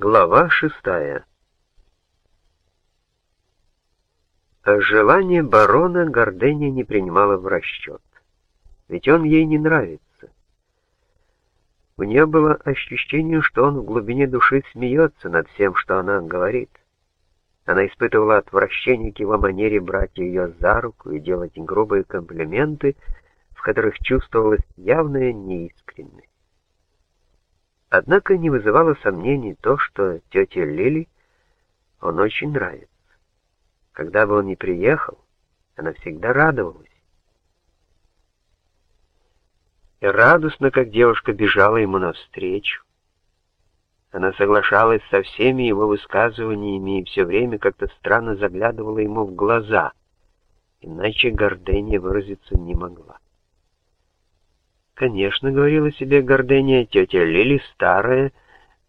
Глава шестая Желание барона Гордения не принимала в расчет, ведь он ей не нравится. У нее было ощущение, что он в глубине души смеется над всем, что она говорит. Она испытывала отвращение к его манере брать ее за руку и делать грубые комплименты, в которых чувствовалась явная неискренность. Однако не вызывало сомнений то, что тете Лили он очень нравится. Когда бы он ни приехал, она всегда радовалась. И радостно, как девушка бежала ему навстречу. Она соглашалась со всеми его высказываниями и все время как-то странно заглядывала ему в глаза, иначе гордыня выразиться не могла. Конечно, говорила себе Гордения, тетя Лили старая,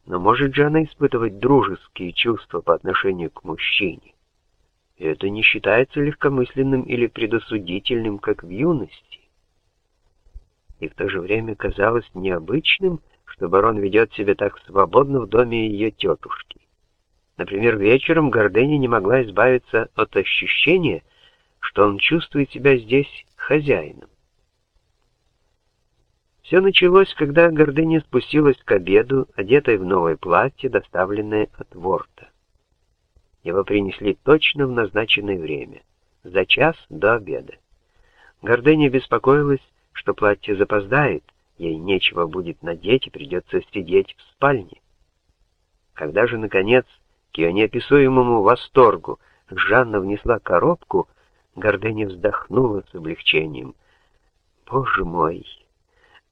но может же она испытывать дружеские чувства по отношению к мужчине. И это не считается легкомысленным или предосудительным, как в юности. И в то же время казалось необычным, что барон ведет себя так свободно в доме ее тетушки. Например, вечером Гордыня не могла избавиться от ощущения, что он чувствует себя здесь хозяином. Все началось, когда Гордыня спустилась к обеду, одетая в новое платье, доставленное от Ворта. Его принесли точно в назначенное время, за час до обеда. Гордыня беспокоилась, что платье запоздает, ей нечего будет надеть и придется сидеть в спальне. Когда же, наконец, к ее неописуемому восторгу Жанна внесла коробку, Гордыня вздохнула с облегчением. «Боже мой!»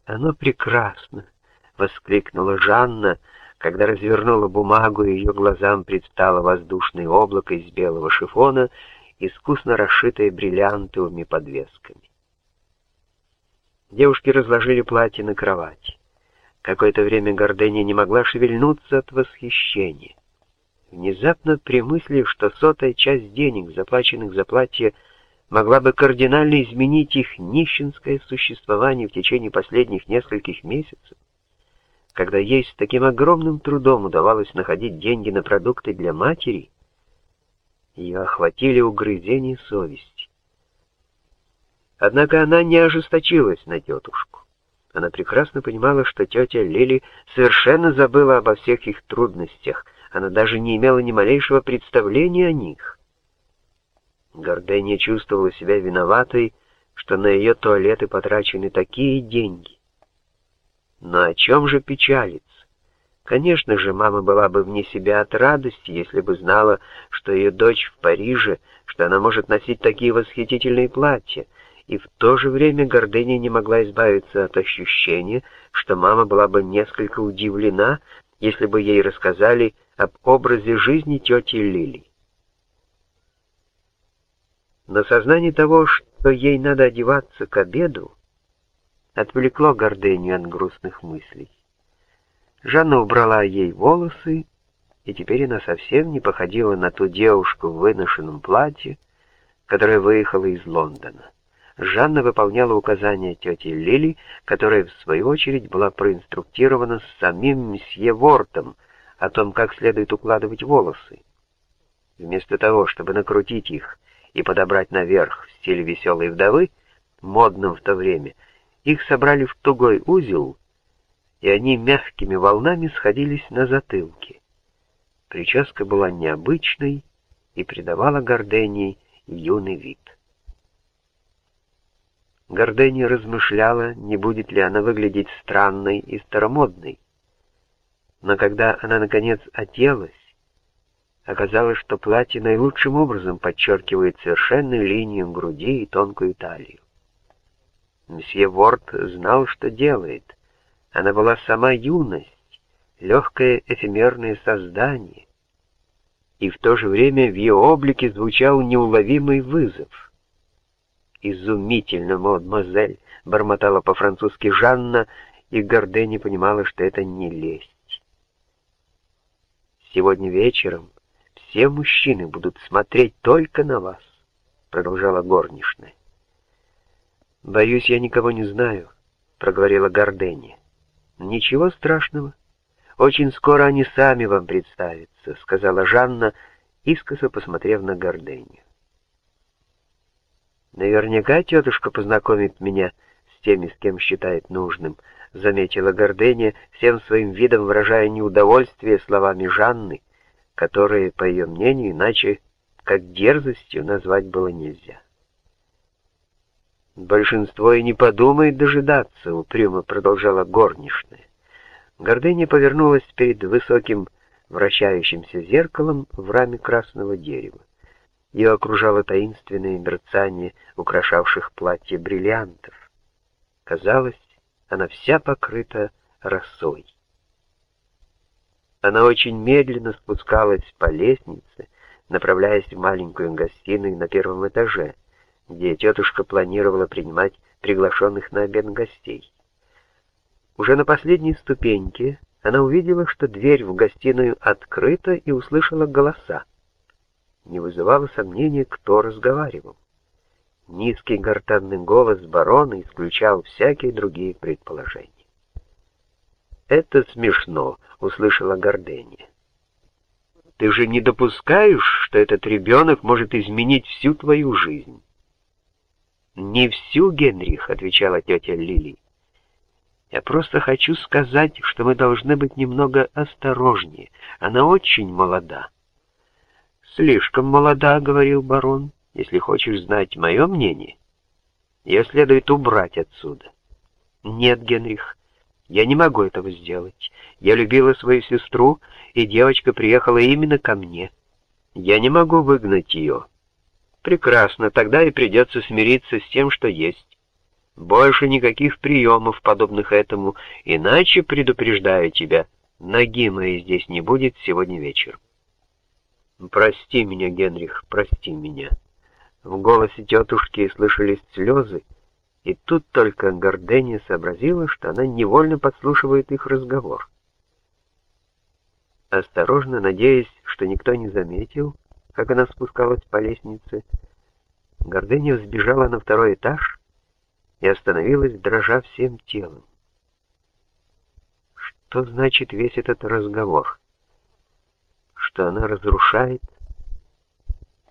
«Оно прекрасно!» — воскликнула Жанна, когда развернула бумагу, и ее глазам предстало воздушное облако из белого шифона, искусно расшитое бриллиантовыми подвесками. Девушки разложили платье на кровати. Какое-то время Гордыня не могла шевельнуться от восхищения. Внезапно при мысли, что сотая часть денег, заплаченных за платье, могла бы кардинально изменить их нищенское существование в течение последних нескольких месяцев, когда ей с таким огромным трудом удавалось находить деньги на продукты для матери, ее охватили угрызения совести. Однако она не ожесточилась на тетушку. Она прекрасно понимала, что тетя Лили совершенно забыла обо всех их трудностях, она даже не имела ни малейшего представления о них. Гордыня чувствовала себя виноватой, что на ее туалеты потрачены такие деньги. Но о чем же печалиться? Конечно же, мама была бы вне себя от радости, если бы знала, что ее дочь в Париже, что она может носить такие восхитительные платья, и в то же время Гордыня не могла избавиться от ощущения, что мама была бы несколько удивлена, если бы ей рассказали об образе жизни тети Лили. Но сознание того, что ей надо одеваться к обеду, отвлекло Гордению от грустных мыслей. Жанна убрала ей волосы, и теперь она совсем не походила на ту девушку в выношенном платье, которая выехала из Лондона. Жанна выполняла указания тети Лили, которая, в свою очередь, была проинструктирована самим месье Вортом о том, как следует укладывать волосы. Вместо того, чтобы накрутить их и подобрать наверх в стиле веселой вдовы, модном в то время, их собрали в тугой узел, и они мягкими волнами сходились на затылке. Прическа была необычной и придавала Гордении юный вид. Гордения размышляла, не будет ли она выглядеть странной и старомодной. Но когда она, наконец, оделась, Оказалось, что платье наилучшим образом подчеркивает совершенную линию груди и тонкую талию. Мсье Ворд знал, что делает. Она была сама юность, легкое эфемерное создание. И в то же время в ее облике звучал неуловимый вызов. «Изумительно, мадемуазель!» — бормотала по-французски Жанна, и Горде понимала, что это не лесть. Сегодня вечером все мужчины будут смотреть только на вас», — продолжала горничная. «Боюсь, я никого не знаю», — проговорила Гордения. «Ничего страшного. Очень скоро они сами вам представятся», — сказала Жанна, искоса посмотрев на Горденью. «Наверняка тетушка познакомит меня с теми, с кем считает нужным», — заметила Гордения, всем своим видом выражая неудовольствие словами Жанны, которые, по ее мнению, иначе как дерзостью назвать было нельзя. «Большинство и не подумает дожидаться», — упрямо продолжала горничная. Гордыня повернулась перед высоким вращающимся зеркалом в раме красного дерева. Ее окружало таинственное мерцание украшавших платье бриллиантов. Казалось, она вся покрыта росой. Она очень медленно спускалась по лестнице, направляясь в маленькую гостиную на первом этаже — где тетушка планировала принимать приглашенных на обед гостей. Уже на последней ступеньке она увидела, что дверь в гостиную открыта и услышала голоса. Не вызывало сомнения, кто разговаривал. Низкий гортанный голос барона исключал всякие другие предположения. «Это смешно», — услышала Гордения. «Ты же не допускаешь, что этот ребенок может изменить всю твою жизнь?» «Не всю, Генрих», — отвечала тетя Лили. «Я просто хочу сказать, что мы должны быть немного осторожнее. Она очень молода». «Слишком молода», — говорил барон. «Если хочешь знать мое мнение, ее следует убрать отсюда». «Нет, Генрих, я не могу этого сделать. Я любила свою сестру, и девочка приехала именно ко мне. Я не могу выгнать ее». Прекрасно, тогда и придется смириться с тем, что есть. Больше никаких приемов, подобных этому, иначе, предупреждаю тебя, ноги моей здесь не будет сегодня вечером. Прости меня, Генрих, прости меня. В голосе тетушки слышались слезы, и тут только Гордения сообразила, что она невольно подслушивает их разговор. Осторожно, надеясь, что никто не заметил, как она спускалась по лестнице, Гордыня взбежала на второй этаж и остановилась, дрожа всем телом. Что значит весь этот разговор? Что она разрушает?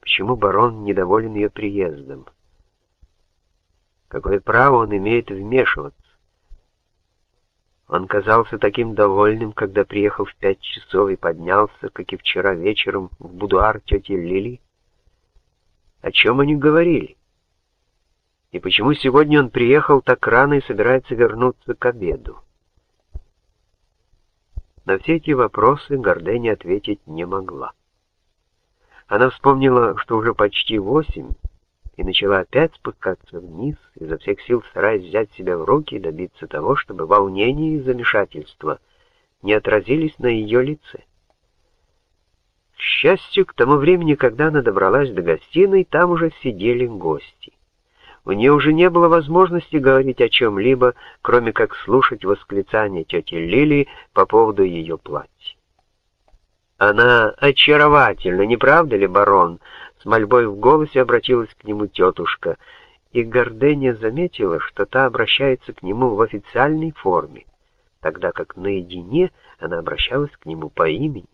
Почему барон недоволен ее приездом? Какое право он имеет вмешиваться? Он казался таким довольным, когда приехал в пять часов и поднялся, как и вчера вечером, в будуар тети Лили. О чем они говорили? И почему сегодня он приехал так рано и собирается вернуться к обеду? На все эти вопросы Гордени ответить не могла. Она вспомнила, что уже почти восемь, и начала опять спускаться вниз, изо всех сил стараясь взять себя в руки и добиться того, чтобы волнение и замешательство не отразились на ее лице. К счастью, к тому времени, когда она добралась до гостиной, там уже сидели гости. У нее уже не было возможности говорить о чем-либо, кроме как слушать восклицания тети Лили по поводу ее платья. «Она очаровательна, не правда ли, барон?» С мольбой в голосе обратилась к нему тетушка, и Гордения заметила, что та обращается к нему в официальной форме, тогда как наедине она обращалась к нему по имени.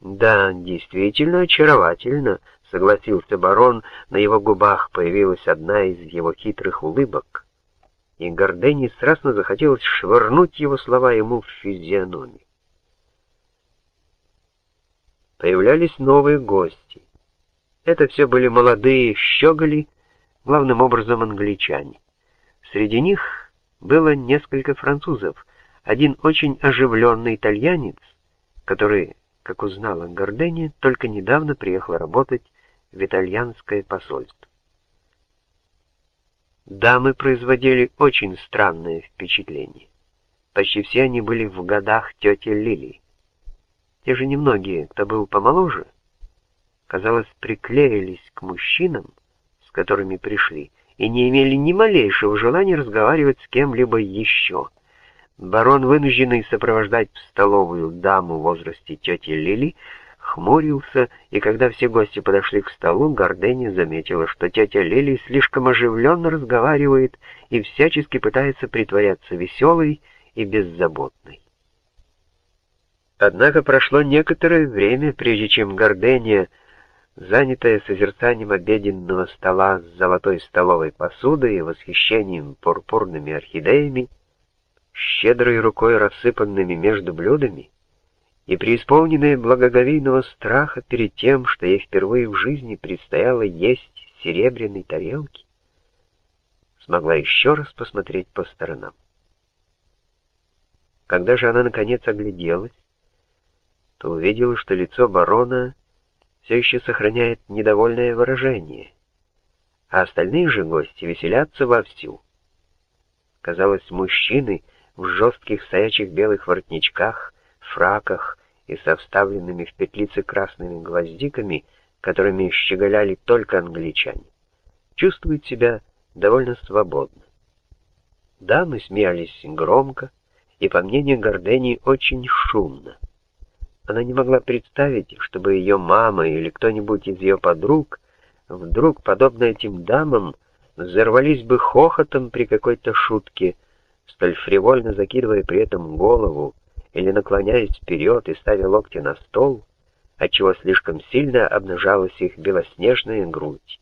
«Да, действительно очаровательно», — согласился барон, на его губах появилась одна из его хитрых улыбок, и Гордени страстно захотелось швырнуть его слова ему в физиономию. Появлялись новые гости. Это все были молодые щеголи, главным образом англичане. Среди них было несколько французов, один очень оживленный итальянец, который как узнала Гордени, только недавно приехала работать в итальянское посольство. Дамы производили очень странное впечатление. Почти все они были в годах тети Лили. Те же немногие, кто был помоложе, казалось, приклеились к мужчинам, с которыми пришли, и не имели ни малейшего желания разговаривать с кем-либо еще — Барон, вынужденный сопровождать в столовую даму в возрасте тети Лили, хмурился, и когда все гости подошли к столу, Гордени заметила, что тетя Лили слишком оживленно разговаривает и всячески пытается притворяться веселой и беззаботной. Однако прошло некоторое время, прежде чем Гордения, занятая созерцанием обеденного стола с золотой столовой посудой и восхищением пурпурными орхидеями, щедрой рукой рассыпанными между блюдами, и преисполненная благоговейного страха перед тем, что ей впервые в жизни предстояло есть серебряной тарелки, смогла еще раз посмотреть по сторонам. Когда же она наконец огляделась, то увидела, что лицо барона все еще сохраняет недовольное выражение, а остальные же гости веселятся вовсю. Казалось, мужчины в жестких стоячих белых воротничках, фраках и со вставленными в петлицы красными гвоздиками, которыми щеголяли только англичане, чувствуют себя довольно свободно. Дамы смеялись громко и, по мнению Гордени, очень шумно. Она не могла представить, чтобы ее мама или кто-нибудь из ее подруг вдруг, подобно этим дамам, взорвались бы хохотом при какой-то шутке, столь фривольно закидывая при этом голову или наклоняясь вперед и ставя локти на стол, отчего слишком сильно обнажалась их белоснежная грудь.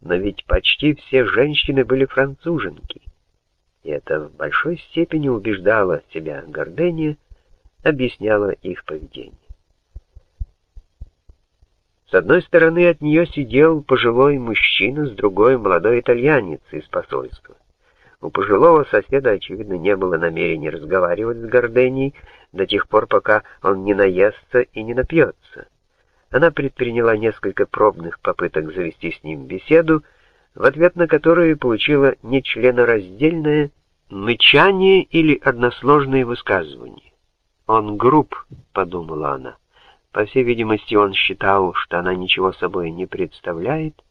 Но ведь почти все женщины были француженки, и это в большой степени убеждало себя Гордения, объясняла их поведение. С одной стороны от нее сидел пожилой мужчина, с другой — молодой итальянец из посольства. У пожилого соседа, очевидно, не было намерения разговаривать с Горденией до тех пор, пока он не наестся и не напьется. Она предприняла несколько пробных попыток завести с ним беседу, в ответ на которые получила нечленораздельное мычание или односложные высказывания. «Он груб», — подумала она. По всей видимости, он считал, что она ничего собой не представляет,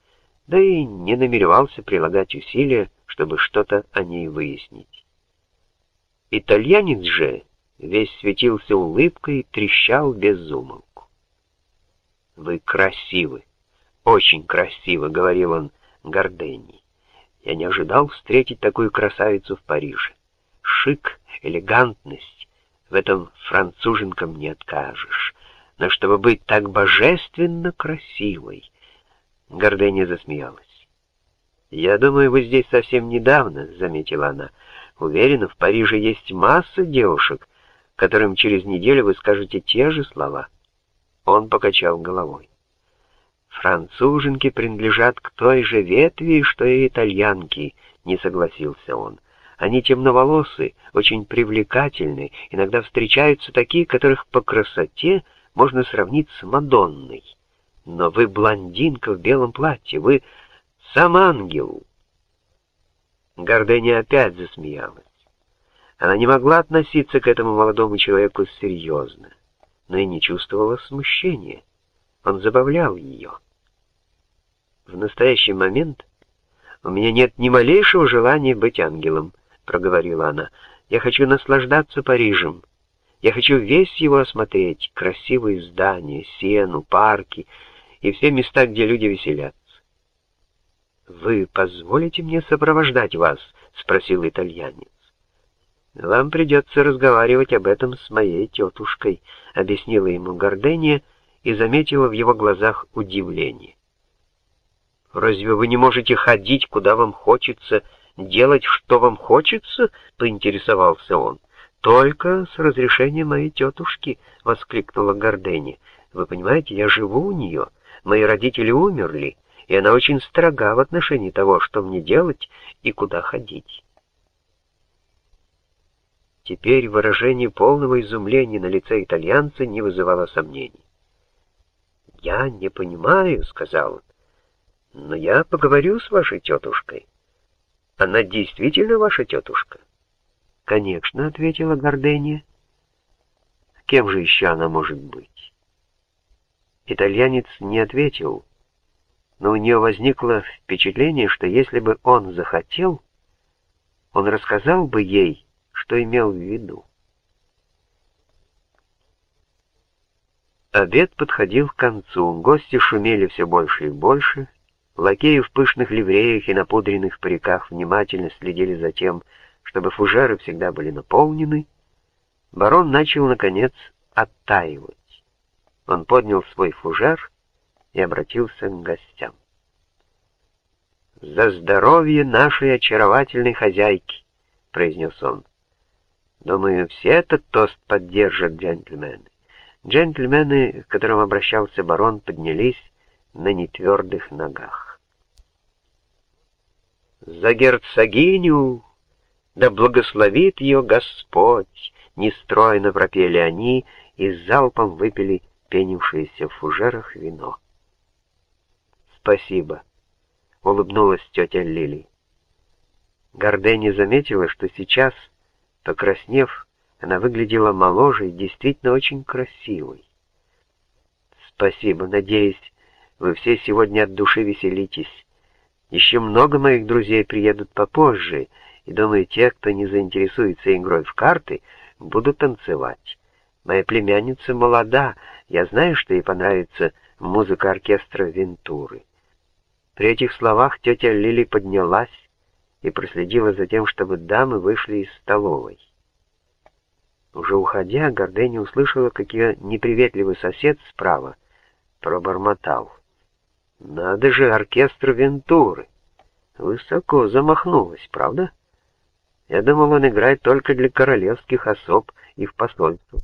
да и не намеревался прилагать усилия, чтобы что-то о ней выяснить. Итальянец же весь светился улыбкой и трещал без умолку. «Вы красивы, очень красивы», — говорил он Гордени. «Я не ожидал встретить такую красавицу в Париже. Шик, элегантность, в этом француженкам не откажешь. Но чтобы быть так божественно красивой...» Гордения засмеялась. «Я думаю, вы здесь совсем недавно», — заметила она. «Уверена, в Париже есть масса девушек, которым через неделю вы скажете те же слова». Он покачал головой. «Француженки принадлежат к той же ветви, что и итальянки», — не согласился он. «Они темноволосы, очень привлекательны, иногда встречаются такие, которых по красоте можно сравнить с Мадонной. Но вы блондинка в белом платье, вы сам ангел!» Гордыня опять засмеялась. Она не могла относиться к этому молодому человеку серьезно, но и не чувствовала смущения. Он забавлял ее. «В настоящий момент у меня нет ни малейшего желания быть ангелом», — проговорила она. «Я хочу наслаждаться Парижем. Я хочу весь его осмотреть, красивые здания, сену, парки и все места, где люди веселятся. «Вы позволите мне сопровождать вас?» — спросил итальянец. «Вам придется разговаривать об этом с моей тетушкой», — объяснила ему Гордения и заметила в его глазах удивление. «Разве вы не можете ходить, куда вам хочется, делать, что вам хочется?» — поинтересовался он. «Только с разрешения моей тетушки», — воскликнула Гордения. «Вы понимаете, я живу у нее, мои родители умерли» и она очень строга в отношении того, что мне делать и куда ходить. Теперь выражение полного изумления на лице итальянца не вызывало сомнений. «Я не понимаю», — сказал он, — «но я поговорю с вашей тетушкой. Она действительно ваша тетушка?» «Конечно», — ответила Гордения. «Кем же еще она может быть?» Итальянец не ответил, но у нее возникло впечатление, что если бы он захотел, он рассказал бы ей, что имел в виду. Обед подходил к концу, гости шумели все больше и больше, лакеи в пышных ливреях и напудренных париках внимательно следили за тем, чтобы фужеры всегда были наполнены, барон начал, наконец, оттаивать. Он поднял свой фужер и обратился к гостям. «За здоровье нашей очаровательной хозяйки!» — произнес он. «Думаю, все этот тост поддержат джентльмены». Джентльмены, к которым обращался барон, поднялись на нетвердых ногах. «За герцогиню! Да благословит ее Господь!» Нестройно пропели они и залпом выпили пенившееся в фужерах вино. «Спасибо», — улыбнулась тетя Лили. Гордени заметила, что сейчас, покраснев, она выглядела моложе и действительно очень красивой. «Спасибо, надеюсь, вы все сегодня от души веселитесь. Еще много моих друзей приедут попозже, и, думаю, те, кто не заинтересуется игрой в карты, будут танцевать. Моя племянница молода, я знаю, что ей понравится музыка оркестра Вентуры». При этих словах тетя Лили поднялась и проследила за тем, чтобы дамы вышли из столовой. Уже уходя, Гордени услышала, как ее неприветливый сосед справа пробормотал. Надо же, оркестр Вентуры. Высоко замахнулась, правда? Я думал, он играет только для королевских особ и в посольствах.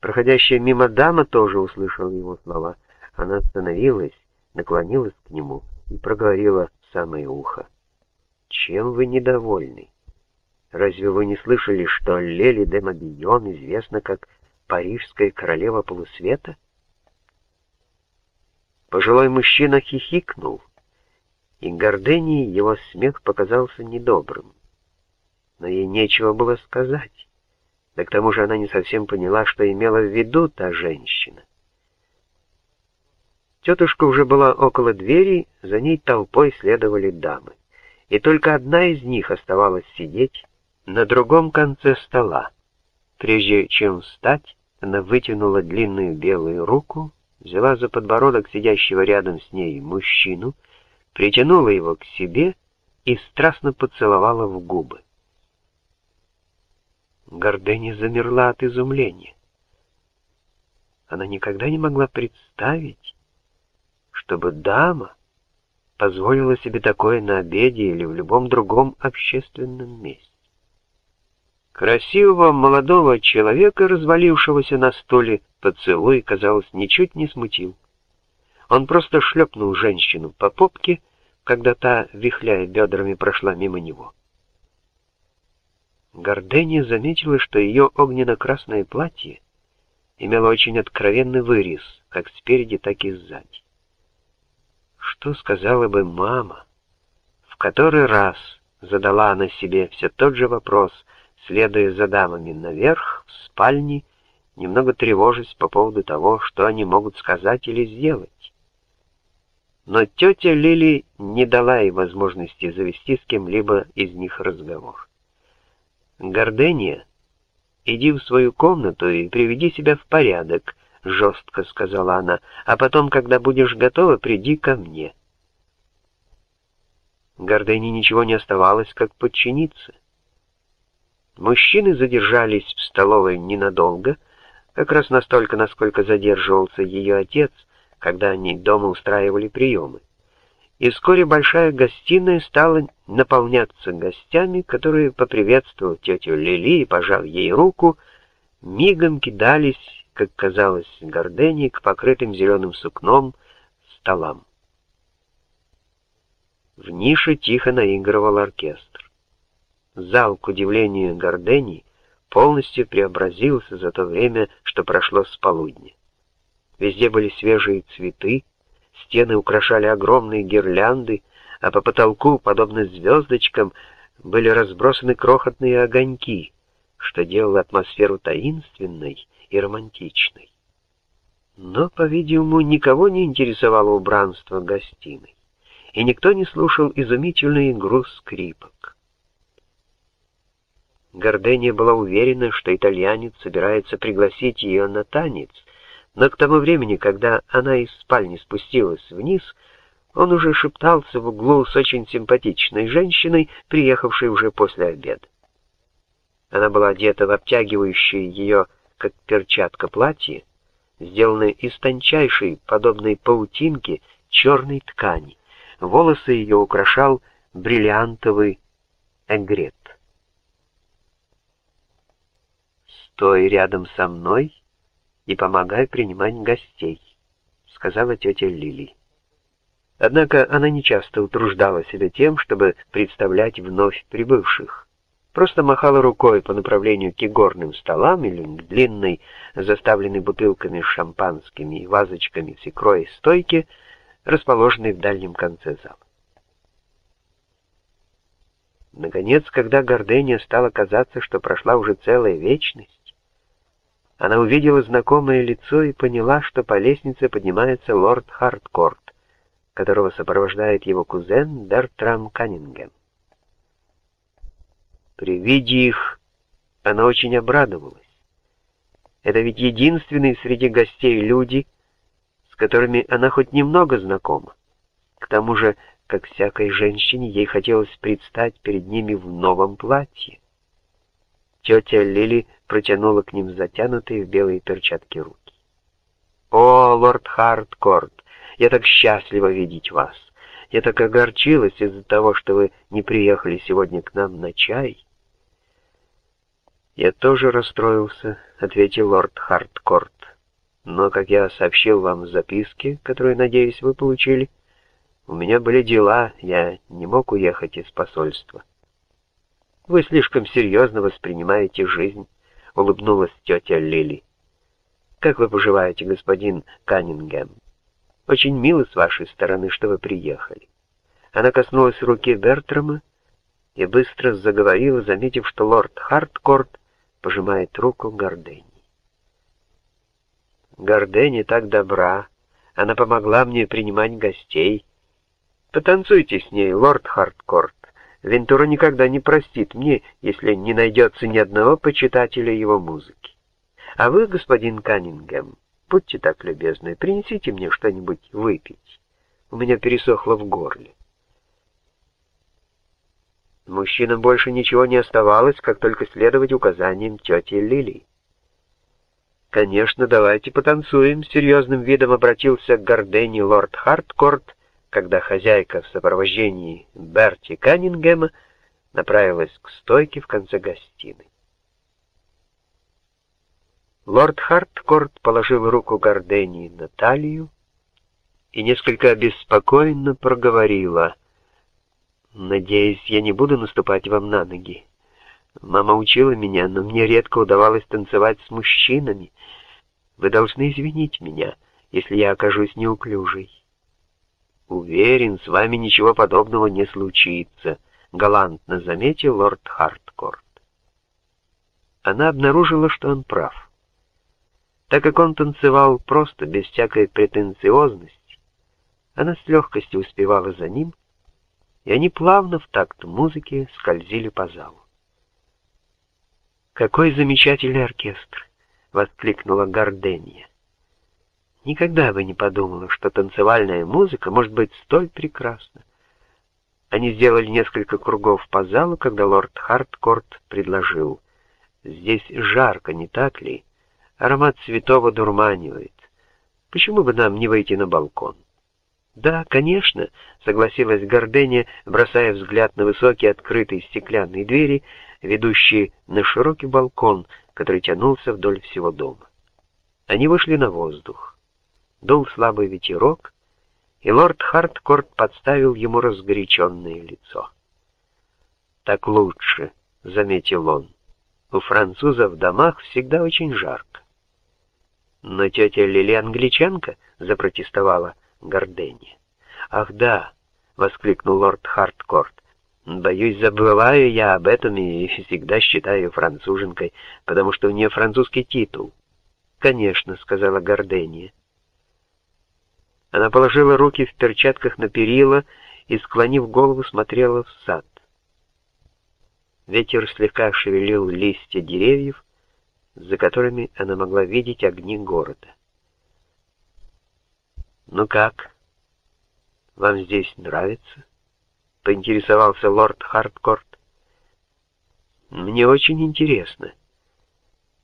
Проходящая мимо дама тоже услышала его слова. Она остановилась, наклонилась к нему и проговорила в самое ухо. «Чем вы недовольны? Разве вы не слышали, что Лели де Мобион известна как парижская королева полусвета?» Пожилой мужчина хихикнул, и Гордении его смех показался недобрым. Но ей нечего было сказать. Да к тому же она не совсем поняла, что имела в виду та женщина. Тетушка уже была около двери, за ней толпой следовали дамы. И только одна из них оставалась сидеть на другом конце стола. Прежде чем встать, она вытянула длинную белую руку взяла за подбородок сидящего рядом с ней мужчину, притянула его к себе и страстно поцеловала в губы. Гордыня замерла от изумления. Она никогда не могла представить, чтобы дама позволила себе такое на обеде или в любом другом общественном месте. Красивого молодого человека, развалившегося на стуле, поцелуй, казалось, ничуть не смутил. Он просто шлепнул женщину по попке, когда та, вихляя бедрами, прошла мимо него. Гордения заметила, что ее огненно-красное платье имело очень откровенный вырез, как спереди, так и сзади. Что сказала бы мама? В который раз задала она себе все тот же вопрос — следуя за дамами наверх, в спальне, немного тревожась по поводу того, что они могут сказать или сделать. Но тетя Лили не дала ей возможности завести с кем-либо из них разговор. «Гордения, иди в свою комнату и приведи себя в порядок», — жестко сказала она, «а потом, когда будешь готова, приди ко мне». Гордыне ничего не оставалось, как подчиниться. Мужчины задержались в столовой ненадолго, как раз настолько, насколько задерживался ее отец, когда они дома устраивали приемы. И вскоре большая гостиная стала наполняться гостями, которые, поприветствовав тетю Лили и пожав ей руку, мигом кидались, как казалось Гордени, к покрытым зеленым сукном столам. В нише тихо наигрывал оркестр. Зал, к удивлению Гордени, полностью преобразился за то время, что прошло с полудня. Везде были свежие цветы, стены украшали огромные гирлянды, а по потолку, подобно звездочкам, были разбросаны крохотные огоньки, что делало атмосферу таинственной и романтичной. Но, по-видимому, никого не интересовало убранство гостиной, и никто не слушал изумительную игру скрипок. Гордения была уверена, что итальянец собирается пригласить ее на танец, но к тому времени, когда она из спальни спустилась вниз, он уже шептался в углу с очень симпатичной женщиной, приехавшей уже после обеда. Она была одета в обтягивающее ее, как перчатка, платье, сделанное из тончайшей, подобной паутинке, черной ткани. Волосы ее украшал бриллиантовый эгрет. «Стой рядом со мной и помогай принимать гостей», — сказала тетя Лили. Однако она нечасто утруждала себя тем, чтобы представлять вновь прибывших. Просто махала рукой по направлению к игорным столам или к длинной, заставленной бутылками с шампанскими и вазочками с икрой стойке, расположенной в дальнем конце зала. Наконец, когда Гордения стало казаться, что прошла уже целая вечность, она увидела знакомое лицо и поняла, что по лестнице поднимается лорд Харткорт, которого сопровождает его кузен Бертрам Каннингем. При виде их она очень обрадовалась. Это ведь единственные среди гостей люди, с которыми она хоть немного знакома. К тому же, как всякой женщине, ей хотелось предстать перед ними в новом платье. Тетя Лили протянула к ним затянутые в белые перчатки руки. «О, лорд Харткорт, я так счастлива видеть вас. Я так огорчилась из-за того, что вы не приехали сегодня к нам на чай. Я тоже расстроился, ответил лорд Харткорт. Но, как я сообщил вам в записке, которую, надеюсь, вы получили, у меня были дела, я не мог уехать из посольства. Вы слишком серьезно воспринимаете жизнь, улыбнулась тетя Лили. Как вы поживаете, господин Каннингем? Очень мило с вашей стороны, что вы приехали. Она коснулась руки Бертрама и быстро заговорила, заметив, что лорд Харткорт пожимает руку Гордени. Гордени так добра, она помогла мне принимать гостей. Потанцуйте с ней, лорд Харткорт. Вентура никогда не простит мне, если не найдется ни одного почитателя его музыки. А вы, господин Каннингем, Будьте так любезны, принесите мне что-нибудь выпить. У меня пересохло в горле. Мужчинам больше ничего не оставалось, как только следовать указаниям тети Лили. «Конечно, давайте потанцуем», — серьезным видом обратился к Гордени лорд Харткорт, когда хозяйка в сопровождении Берти Каннингема направилась к стойке в конце гостиной. Лорд Харткорт положил руку Гордении на талию и несколько обеспокоенно проговорила. «Надеюсь, я не буду наступать вам на ноги. Мама учила меня, но мне редко удавалось танцевать с мужчинами. Вы должны извинить меня, если я окажусь неуклюжей». «Уверен, с вами ничего подобного не случится», — галантно заметил лорд Харткорт. Она обнаружила, что он прав. Так как он танцевал просто, без всякой претенциозности, она с легкостью успевала за ним, и они плавно в такт музыки скользили по залу. «Какой замечательный оркестр!» — воскликнула Гардения. «Никогда бы не подумала, что танцевальная музыка может быть столь прекрасна». Они сделали несколько кругов по залу, когда лорд Харткорт предложил. «Здесь жарко, не так ли?» Аромат цветов одурманивает. Почему бы нам не выйти на балкон? Да, конечно, согласилась Гордения, бросая взгляд на высокие открытые стеклянные двери, ведущие на широкий балкон, который тянулся вдоль всего дома. Они вышли на воздух. Дул слабый ветерок, и лорд Харткорт подставил ему разгоряченное лицо. «Так лучше», — заметил он. «У французов в домах всегда очень жарко». «Но тетя Лили англичанка?» — запротестовала Гордения. «Ах да!» — воскликнул лорд Харткорт. «Боюсь, забываю я об этом и всегда считаю француженкой, потому что у нее французский титул». «Конечно», — сказала Гордения. Она положила руки в перчатках на перила и, склонив голову, смотрела в сад. Ветер слегка шевелил листья деревьев, за которыми она могла видеть огни города. «Ну как? Вам здесь нравится?» — поинтересовался лорд Харткорт. Мне очень интересно.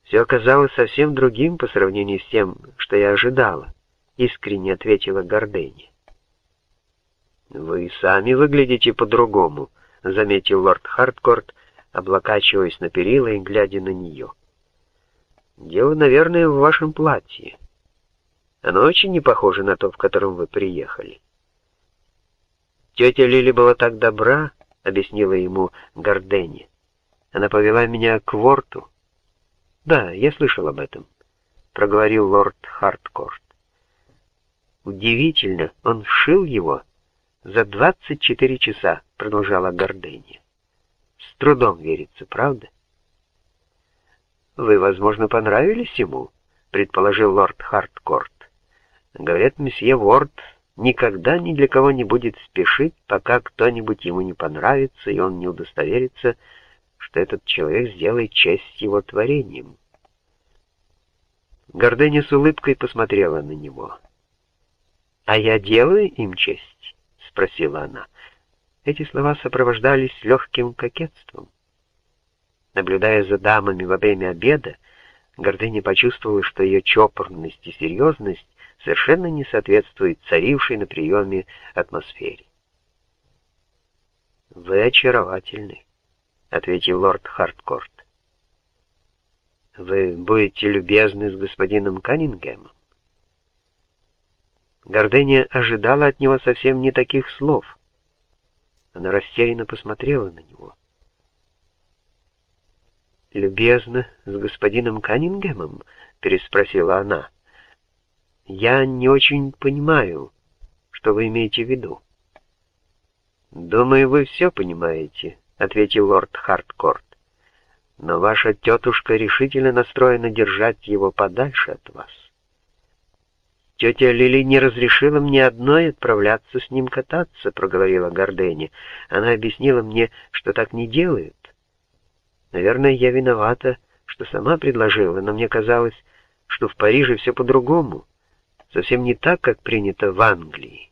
Все оказалось совсем другим по сравнению с тем, что я ожидала, искренне ответила Гордыня. Вы сами выглядите по-другому, заметил лорд Хардкорт, облокачиваясь на перила и глядя на нее. Дело, наверное, в вашем платье. Оно очень не похоже на то, в котором вы приехали. Тетя Лили была так добра, объяснила ему Гордени. Она повела меня к Ворту. Да, я слышал об этом, проговорил лорд Харткорт. Удивительно, он сшил его за 24 часа, продолжала Гордени. С трудом верится, правда? Вы, возможно, понравились ему, предположил лорд Харткорт. Говорят, месье Ворд никогда ни для кого не будет спешить, пока кто-нибудь ему не понравится, и он не удостоверится, что этот человек сделает честь его творением. Гордыня с улыбкой посмотрела на него. «А я делаю им честь?» — спросила она. Эти слова сопровождались легким кокетством. Наблюдая за дамами во время обеда, Гордыня почувствовала, что ее чопорность и серьезность совершенно не соответствует царившей на приеме атмосфере. «Вы очаровательны», — ответил лорд Харткорт. «Вы будете любезны с господином Каннингемом?» Гордыня ожидала от него совсем не таких слов. Она растерянно посмотрела на него. «Любезно с господином Каннингемом?» — переспросила она. Я не очень понимаю, что вы имеете в виду. Думаю, вы все понимаете, ответил лорд Харткорт. Но ваша тетушка решительно настроена держать его подальше от вас. Тетя Лили не разрешила мне одной отправляться с ним кататься, проговорила Гордени. Она объяснила мне, что так не делают. Наверное, я виновата, что сама предложила, но мне казалось, что в Париже все по-другому совсем не так, как принято в Англии.